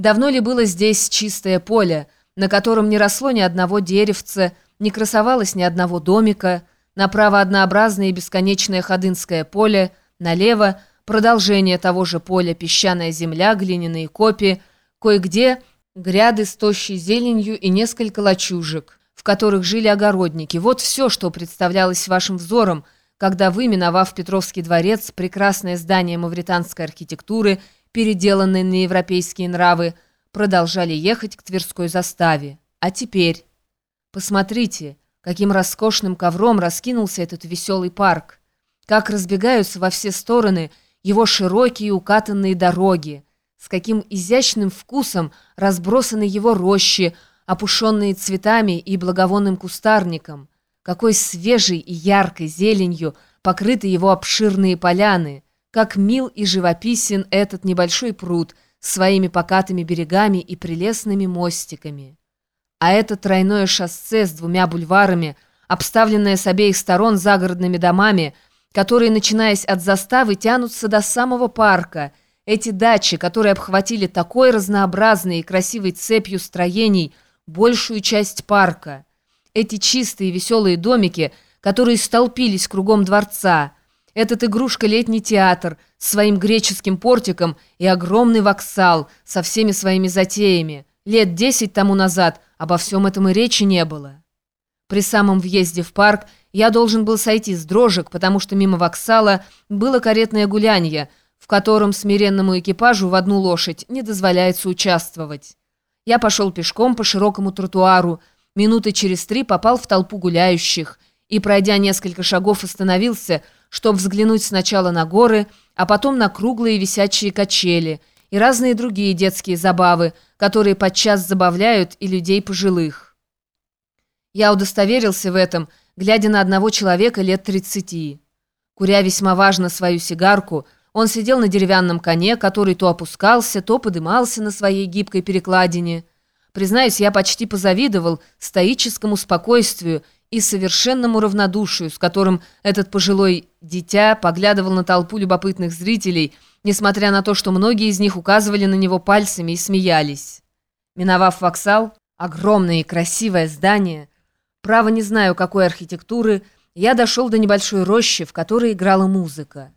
Давно ли было здесь чистое поле, на котором не росло ни одного деревца, не красовалось ни одного домика, направо однообразное и бесконечное ходынское поле, налево продолжение того же поля, песчаная земля, глиняные копи, кое-где гряды с тощей зеленью и несколько лачужек, в которых жили огородники. Вот все, что представлялось вашим взором, когда вы, миновав Петровский дворец, прекрасное здание мавританской архитектуры, переделанное на европейские нравы, продолжали ехать к Тверской заставе. А теперь... Посмотрите, каким роскошным ковром раскинулся этот веселый парк, как разбегаются во все стороны его широкие укатанные дороги, с каким изящным вкусом разбросаны его рощи, опушенные цветами и благовонным кустарником, какой свежей и яркой зеленью покрыты его обширные поляны, как мил и живописен этот небольшой пруд своими покатыми берегами и прелестными мостиками. А это тройное шоссе с двумя бульварами, обставленное с обеих сторон загородными домами, которые, начинаясь от заставы, тянутся до самого парка, эти дачи, которые обхватили такой разнообразной и красивой цепью строений большую часть парка, эти чистые веселые домики, которые столпились кругом дворца, этот игрушка-летний театр с своим греческим портиком и огромный воксал со всеми своими затеями. Лет десять тому назад обо всем этом и речи не было. При самом въезде в парк я должен был сойти с дрожек, потому что мимо воксала было каретное гулянье, в котором смиренному экипажу в одну лошадь не дозволяется участвовать. Я пошел пешком по широкому тротуару, минуты через три попал в толпу гуляющих и, пройдя несколько шагов, остановился, чтобы взглянуть сначала на горы, а потом на круглые висячие качели и разные другие детские забавы, которые подчас забавляют и людей пожилых. Я удостоверился в этом, глядя на одного человека лет тридцати. Куря весьма важно свою сигарку, он сидел на деревянном коне, который то опускался, то подымался на своей гибкой перекладине. Признаюсь, я почти позавидовал стоическому спокойствию и совершенному равнодушию, с которым этот пожилой дитя поглядывал на толпу любопытных зрителей, несмотря на то, что многие из них указывали на него пальцами и смеялись. Миновав воксал, огромное и красивое здание, право не знаю какой архитектуры, я дошел до небольшой рощи, в которой играла музыка.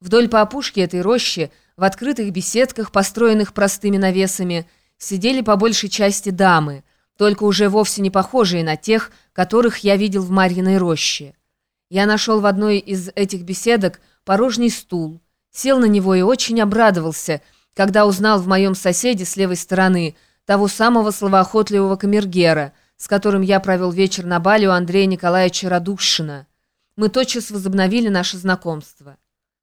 Вдоль по опушке этой рощи, в открытых беседках, построенных простыми навесами, сидели по большей части дамы, только уже вовсе не похожие на тех, которых я видел в Марьиной роще. Я нашел в одной из этих беседок порожний стул, сел на него и очень обрадовался, когда узнал в моем соседе с левой стороны того самого словоохотливого камергера, с которым я провел вечер на бале у Андрея Николаевича Радушина. Мы тотчас возобновили наше знакомство.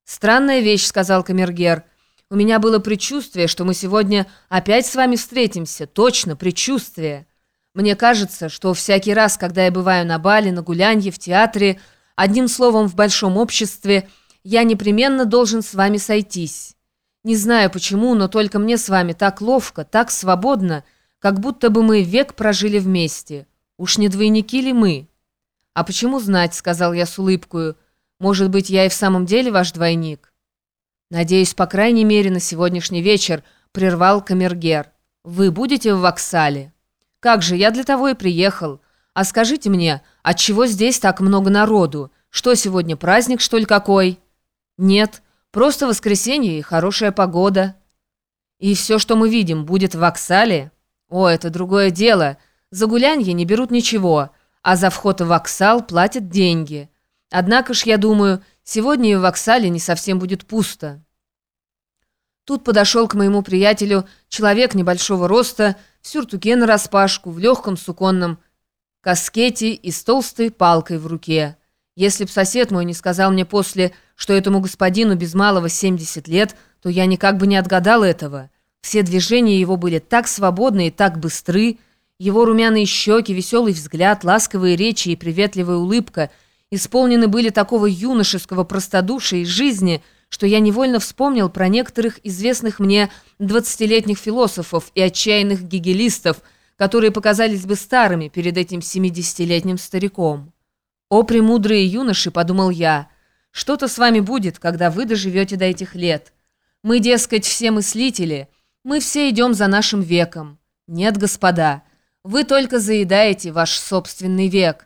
«Странная вещь», — сказал камергер. «У меня было предчувствие, что мы сегодня опять с вами встретимся. Точно, предчувствие. Мне кажется, что всякий раз, когда я бываю на бале, на гулянье, в театре, одним словом, в большом обществе, я непременно должен с вами сойтись. Не знаю почему, но только мне с вами так ловко, так свободно, как будто бы мы век прожили вместе. Уж не двойники ли мы?» «А почему знать?» — сказал я с улыбкою. Может быть, я и в самом деле ваш двойник?» «Надеюсь, по крайней мере, на сегодняшний вечер», — прервал Камергер. «Вы будете в Воксале?» «Как же, я для того и приехал. А скажите мне, отчего здесь так много народу? Что сегодня, праздник, что ли, какой?» «Нет, просто воскресенье и хорошая погода». «И все, что мы видим, будет в Воксале?» «О, это другое дело. За гулянье не берут ничего, а за вход в Воксал платят деньги». Однако ж, я думаю, сегодня и в Воксале не совсем будет пусто. Тут подошел к моему приятелю человек небольшого роста, в сюртуке нараспашку, в легком суконном каскете и с толстой палкой в руке. Если б сосед мой не сказал мне после, что этому господину без малого 70 лет, то я никак бы не отгадал этого. Все движения его были так свободны и так быстры, его румяные щеки, веселый взгляд, ласковые речи и приветливая улыбка — исполнены были такого юношеского простодушия и жизни, что я невольно вспомнил про некоторых известных мне двадцатилетних философов и отчаянных гегелистов, которые показались бы старыми перед этим семидесятилетним стариком. «О, премудрые юноши!» — подумал я. «Что-то с вами будет, когда вы доживете до этих лет. Мы, дескать, все мыслители. Мы все идем за нашим веком. Нет, господа, вы только заедаете ваш собственный век.